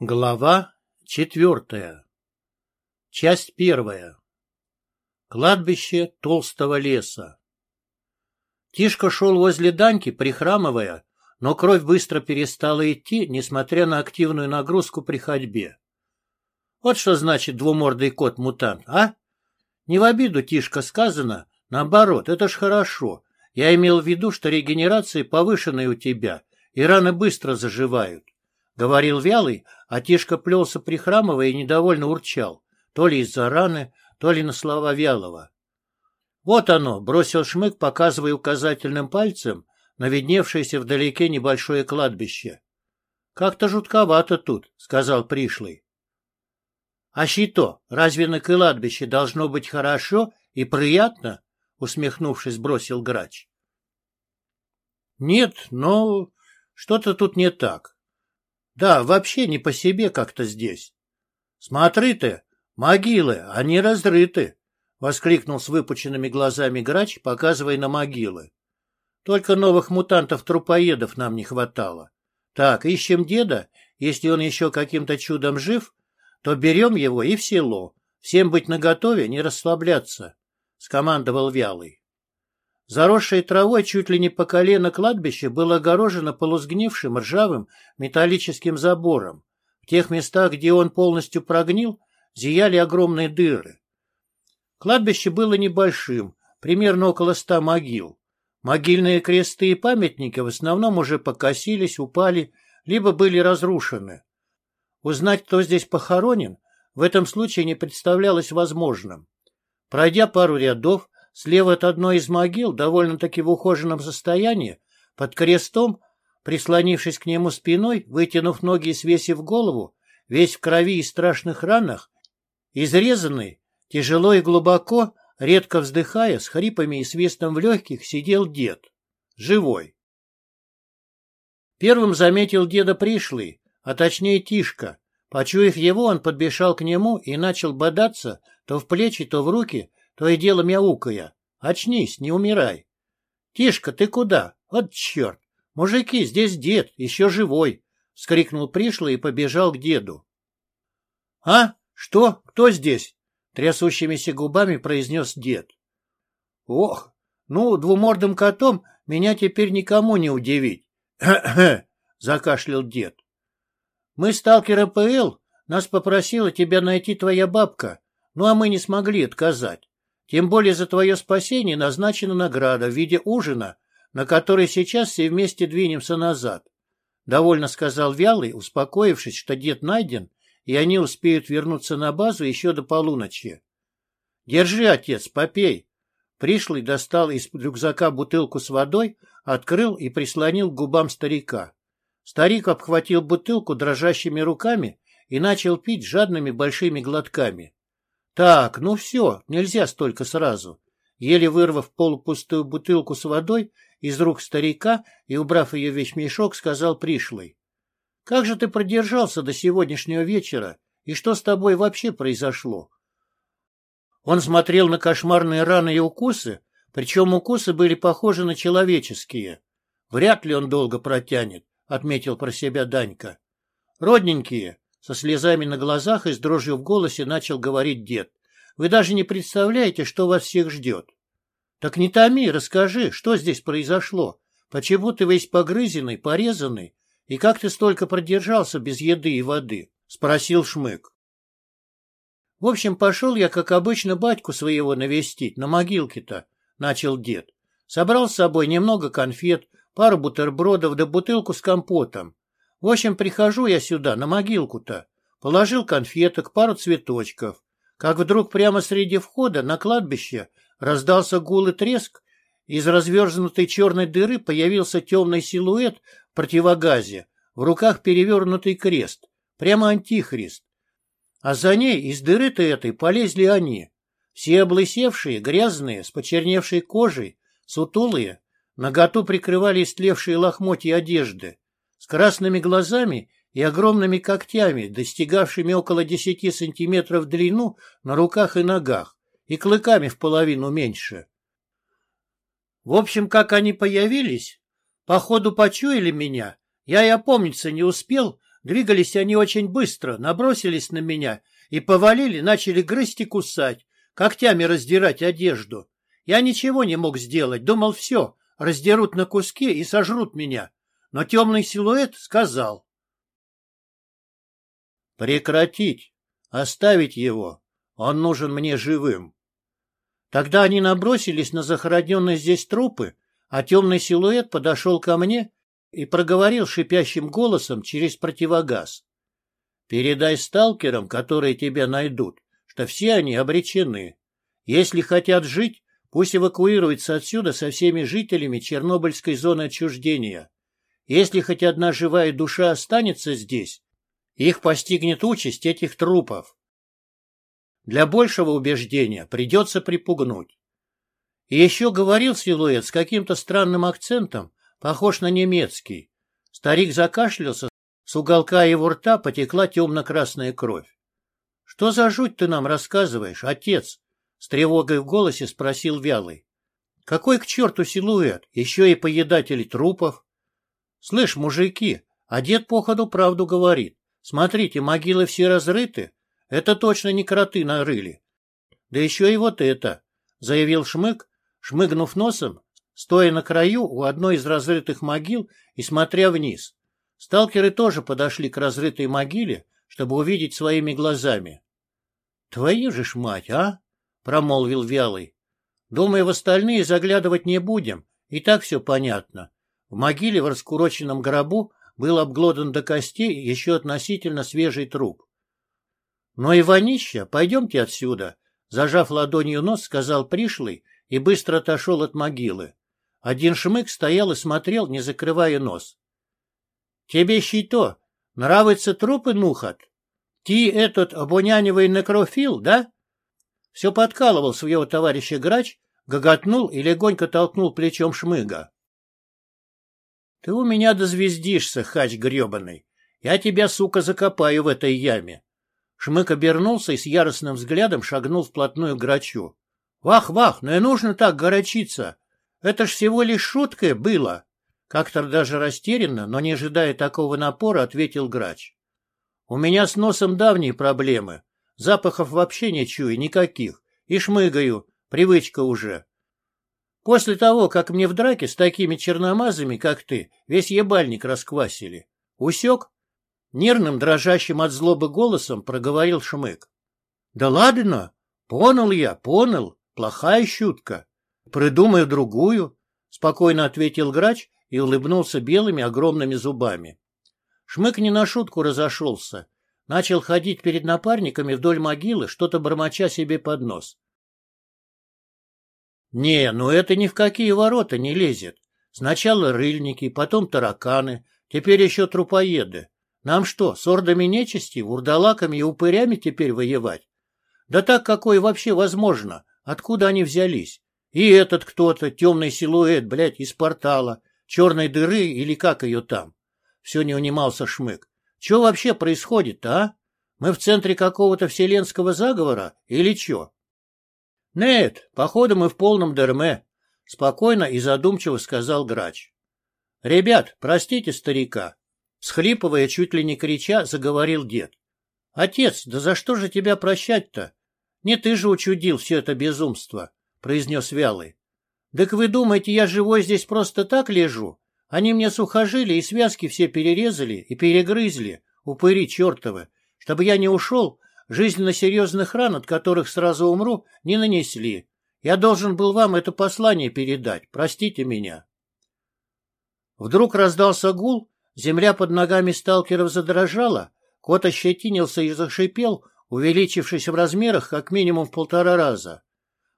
Глава четвертая. Часть первая. Кладбище толстого леса. Тишка шел возле Даньки, прихрамывая, но кровь быстро перестала идти, несмотря на активную нагрузку при ходьбе. Вот что значит двумордый кот-мутант, а? Не в обиду, Тишка, сказано, наоборот, это ж хорошо. Я имел в виду, что регенерация повышенная у тебя, и раны быстро заживают. Говорил вялый, а Тишка плелся прихрамывая и недовольно урчал, то ли из-за раны, то ли на слова вялого. «Вот оно!» — бросил Шмык, показывая указательным пальцем на видневшееся вдалеке небольшое кладбище. «Как-то жутковато тут», — сказал пришлый. «А щито, разве на кладбище должно быть хорошо и приятно?» — усмехнувшись, бросил грач. «Нет, но что-то тут не так. Да, вообще не по себе как-то здесь. Смотри ты, могилы, они разрыты, — воскликнул с выпученными глазами грач, показывая на могилы. Только новых мутантов-трупоедов нам не хватало. Так, ищем деда, если он еще каким-то чудом жив, то берем его и в село. Всем быть наготове, не расслабляться, — скомандовал Вялый. Заросшее травой чуть ли не по колено кладбище было огорожено полусгнившим ржавым металлическим забором. В тех местах, где он полностью прогнил, зияли огромные дыры. Кладбище было небольшим, примерно около ста могил. Могильные кресты и памятники в основном уже покосились, упали, либо были разрушены. Узнать, кто здесь похоронен, в этом случае не представлялось возможным. Пройдя пару рядов, Слева от одной из могил, довольно-таки в ухоженном состоянии, под крестом, прислонившись к нему спиной, вытянув ноги и свесив голову, весь в крови и страшных ранах, изрезанный, тяжело и глубоко, редко вздыхая, с хрипами и свистом в легких, сидел дед. Живой. Первым заметил деда пришлый, а точнее Тишка. Почуяв его, он подбежал к нему и начал бодаться то в плечи, то в руки, то и дело мяукая. Очнись, не умирай. Тишка, ты куда? Вот черт! Мужики, здесь дед, еще живой! — вскрикнул пришлый и побежал к деду. — А? Что? Кто здесь? — трясущимися губами произнес дед. — Ох, ну, двумордым котом меня теперь никому не удивить. — закашлял дед. — Мы сталкеры ПЛ, нас попросила тебя найти твоя бабка, ну а мы не смогли отказать. Тем более за твое спасение назначена награда в виде ужина, на который сейчас все вместе двинемся назад. Довольно сказал Вялый, успокоившись, что дед найден, и они успеют вернуться на базу еще до полуночи. Держи, отец, попей. Пришлый достал из рюкзака бутылку с водой, открыл и прислонил к губам старика. Старик обхватил бутылку дрожащими руками и начал пить жадными большими глотками. Так, ну все, нельзя столько сразу. Еле вырвав полупустую бутылку с водой из рук старика и убрав ее в вещмешок, сказал пришлый. — Как же ты продержался до сегодняшнего вечера, и что с тобой вообще произошло? Он смотрел на кошмарные раны и укусы, причем укусы были похожи на человеческие. Вряд ли он долго протянет, — отметил про себя Данька. — Родненькие, со слезами на глазах и с дрожью в голосе начал говорить дед. «Вы даже не представляете, что вас всех ждет». «Так не томи, расскажи, что здесь произошло? Почему ты весь погрызенный, порезанный? И как ты столько продержался без еды и воды?» — спросил Шмык. «В общем, пошел я, как обычно, батьку своего навестить, на могилке-то», — начал дед. Собрал с собой немного конфет, пару бутербродов да бутылку с компотом. В общем, прихожу я сюда, на могилку-то. Положил конфеток, пару цветочков. Как вдруг прямо среди входа на кладбище раздался гул и треск, из разверзнутой черной дыры появился темный силуэт в противогазе, в руках перевернутый крест, прямо антихрист. А за ней из дыры-то этой полезли они, все облысевшие, грязные, с почерневшей кожей, сутулые, наготу прикрывали истлевшие лохмотья одежды с красными глазами и огромными когтями, достигавшими около десяти сантиметров в длину на руках и ногах, и клыками в половину меньше. В общем, как они появились, походу почуяли меня, я и опомниться не успел, Двигались они очень быстро, набросились на меня и повалили, начали грызть и кусать, когтями раздирать одежду. Я ничего не мог сделать, думал, все, раздерут на куски и сожрут меня. Но темный силуэт сказал. Прекратить, оставить его, он нужен мне живым. Тогда они набросились на захороненные здесь трупы, а темный силуэт подошел ко мне и проговорил шипящим голосом через противогаз. «Передай сталкерам, которые тебя найдут, что все они обречены. Если хотят жить, пусть эвакуируются отсюда со всеми жителями Чернобыльской зоны отчуждения. Если хоть одна живая душа останется здесь, их постигнет участь этих трупов. Для большего убеждения придется припугнуть. И еще говорил силуэт с каким-то странным акцентом, похож на немецкий. Старик закашлялся, с уголка его рта потекла темно-красная кровь. — Что за жуть ты нам рассказываешь, отец? — с тревогой в голосе спросил Вялый. — Какой к черту силуэт? Еще и поедатели трупов. — Слышь, мужики, а дед походу правду говорит. Смотрите, могилы все разрыты, это точно не кроты нарыли. Да еще и вот это, — заявил Шмык, шмыгнув носом, стоя на краю у одной из разрытых могил и смотря вниз. Сталкеры тоже подошли к разрытой могиле, чтобы увидеть своими глазами. — Твою же ж мать, а? — промолвил Вялый. — Думаю, в остальные заглядывать не будем, и так все понятно. В могиле в раскуроченном гробу был обглодан до костей еще относительно свежий труп. «Но, Иванища, пойдемте отсюда!» Зажав ладонью нос, сказал пришлый и быстро отошел от могилы. Один шмык стоял и смотрел, не закрывая нос. «Тебе щито, нравится трупы нухат? Ти этот обонянивый некрофил, да?» Все подкалывал своего товарища грач, гоготнул и легонько толкнул плечом шмыга. «Ты у меня дозвездишься, хач гребаный. Я тебя, сука, закопаю в этой яме. Шмык обернулся и с яростным взглядом шагнул вплотную к грачу. «Вах, вах, ну и нужно так горячиться! Это ж всего лишь шуткой было!» Как-то даже растерянно, но не ожидая такого напора, ответил грач. «У меня с носом давние проблемы. Запахов вообще не чую, никаких. И шмыгаю. Привычка уже. После того, как мне в драке с такими черномазами, как ты, весь ебальник расквасили. Усек?» Нервным, дрожащим от злобы голосом проговорил Шмык. — Да ладно, понял я, понял, плохая шутка. Придумаю другую, — спокойно ответил грач и улыбнулся белыми огромными зубами. Шмык не на шутку разошелся. Начал ходить перед напарниками вдоль могилы, что-то бормоча себе под нос. Не, ну это ни в какие ворота не лезет. Сначала рыльники, потом тараканы, теперь еще трупоеды. Нам что, с ордами нечисти, вурдалаками и упырями теперь воевать? Да так какое вообще возможно? Откуда они взялись? И этот кто-то, темный силуэт, блядь, из портала, черной дыры или как ее там? Все не унимался Шмык. Что вообще происходит а? Мы в центре какого-то вселенского заговора или что? Нет, походу мы в полном дерме, спокойно и задумчиво сказал грач. Ребят, простите старика, Схлипывая, чуть ли не крича, заговорил дед. — Отец, да за что же тебя прощать-то? Не ты же учудил все это безумство, — произнес Вялый. — Так вы думаете, я живой здесь просто так лежу? Они мне сухожилия и связки все перерезали и перегрызли, упыри чертовы. Чтобы я не ушел, жизненно серьезных ран, от которых сразу умру, не нанесли. Я должен был вам это послание передать, простите меня. Вдруг раздался гул, Земля под ногами сталкеров задрожала, кот ощетинился и зашипел, увеличившись в размерах как минимум в полтора раза.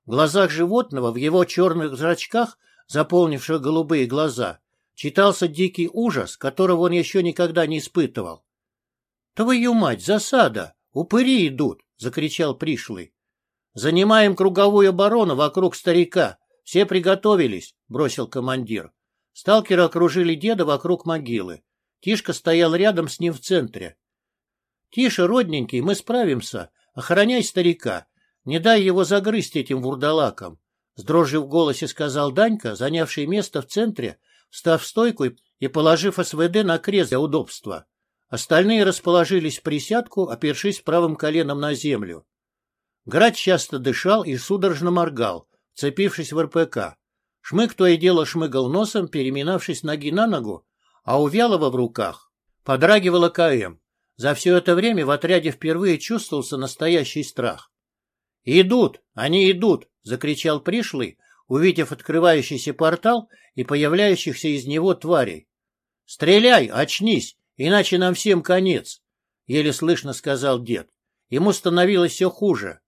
В глазах животного, в его черных зрачках, заполнивших голубые глаза, читался дикий ужас, которого он еще никогда не испытывал. — Твою мать, засада! Упыри идут! — закричал пришлый. — Занимаем круговую оборону вокруг старика. Все приготовились, — бросил командир. Сталкеры окружили деда вокруг могилы. Тишка стоял рядом с ним в центре. — Тише, родненький, мы справимся. Охраняй старика. Не дай его загрызть этим вурдалаком. С дрожью в голосе сказал Данька, занявший место в центре, встав в стойку и положив СВД на крест для удобства. Остальные расположились в присядку, опершись правым коленом на землю. Грач часто дышал и судорожно моргал, цепившись в РПК. Шмык то и дело шмыгал носом, переминавшись ноги на ногу, а у Вялова в руках подрагивала КМ. За все это время в отряде впервые чувствовался настоящий страх. «Идут! Они идут!» — закричал пришлый, увидев открывающийся портал и появляющихся из него тварей. «Стреляй! Очнись! Иначе нам всем конец!» — еле слышно сказал дед. Ему становилось все хуже.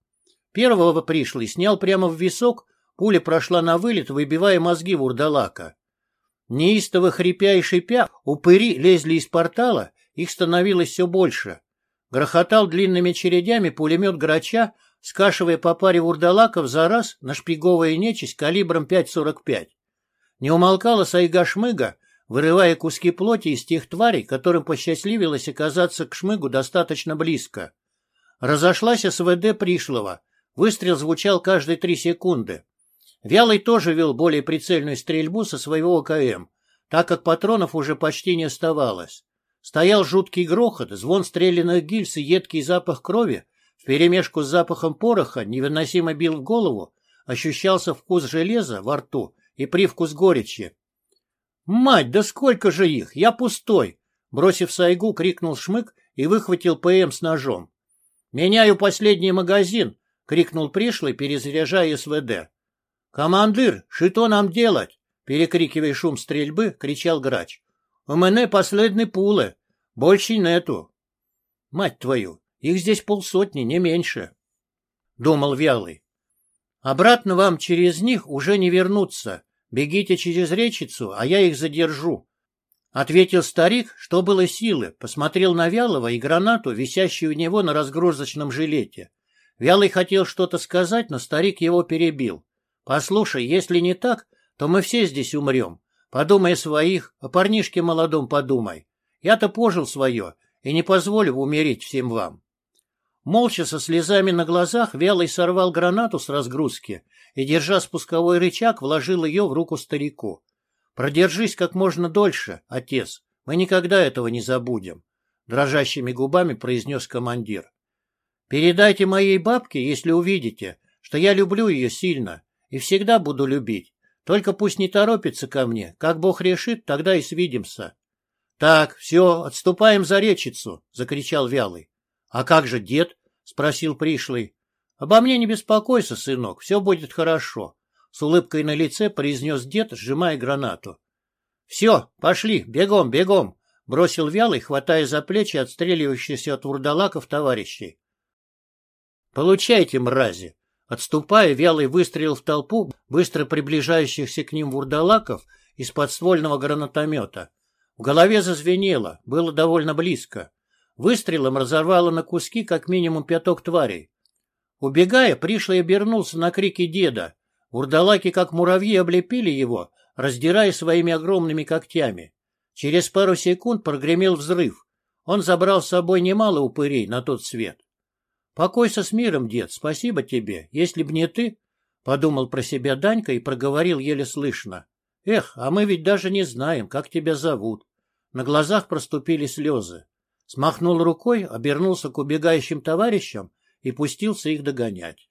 Первого пришлый снял прямо в висок, пуля прошла на вылет, выбивая мозги вурдалака. Неистово хрипя и шипя, упыри лезли из портала, их становилось все больше. Грохотал длинными чередями пулемет грача, скашивая по паре вурдалаков за раз нашпиговая нечисть калибром 5,45. Не умолкала сайга Шмыга, вырывая куски плоти из тех тварей, которым посчастливилось оказаться к Шмыгу достаточно близко. Разошлась СВД пришлого. Выстрел звучал каждые три секунды. Вялый тоже вел более прицельную стрельбу со своего ОКМ, так как патронов уже почти не оставалось. Стоял жуткий грохот, звон стрелянных гильз и едкий запах крови, вперемешку с запахом пороха, невыносимо бил в голову, ощущался вкус железа во рту и привкус горечи. «Мать, да сколько же их! Я пустой!» Бросив сайгу, крикнул Шмык и выхватил ПМ с ножом. «Меняю последний магазин!» — крикнул пришлый, перезаряжая СВД. «Командир, что нам делать?» — перекрикивая шум стрельбы, кричал грач. «У меня последние пулы. Больше нету». «Мать твою, их здесь полсотни, не меньше», — думал Вялый. «Обратно вам через них уже не вернуться. Бегите через речицу, а я их задержу. Ответил старик, что было силы, посмотрел на Вялова и гранату, висящую у него на разгрузочном жилете. Вялый хотел что-то сказать, но старик его перебил. «Послушай, если не так, то мы все здесь умрем. Подумай о своих, о парнишке молодом подумай. Я-то пожил свое и не позволю умереть всем вам». Молча, со слезами на глазах, Вялый сорвал гранату с разгрузки и, держа спусковой рычаг, вложил ее в руку старику. Продержись как можно дольше, отец. Мы никогда этого не забудем, — дрожащими губами произнес командир. Передайте моей бабке, если увидите, что я люблю ее сильно и всегда буду любить. Только пусть не торопится ко мне. Как Бог решит, тогда и свидимся. — Так, все, отступаем за речицу, — закричал Вялый. — А как же дед? — спросил пришлый. — Обо мне не беспокойся, сынок, все будет хорошо. С улыбкой на лице произнес дед, сжимая гранату. «Все, пошли, бегом, бегом!» — бросил вялый, хватая за плечи отстреливающихся от вурдалаков товарищей. «Получайте, мрази!» Отступая, вялый выстрелил в толпу быстро приближающихся к ним вурдалаков из подствольного гранатомета. В голове зазвенело, было довольно близко. Выстрелом разорвало на куски как минимум пяток тварей. Убегая, пришлый обернулся на крики деда, Урдалаки, как муравьи, облепили его, раздирая своими огромными когтями. Через пару секунд прогремел взрыв. Он забрал с собой немало упырей на тот свет. «Покойся с миром, дед, спасибо тебе. Если б не ты...» — подумал про себя Данька и проговорил еле слышно. «Эх, а мы ведь даже не знаем, как тебя зовут». На глазах проступили слезы. Смахнул рукой, обернулся к убегающим товарищам и пустился их догонять.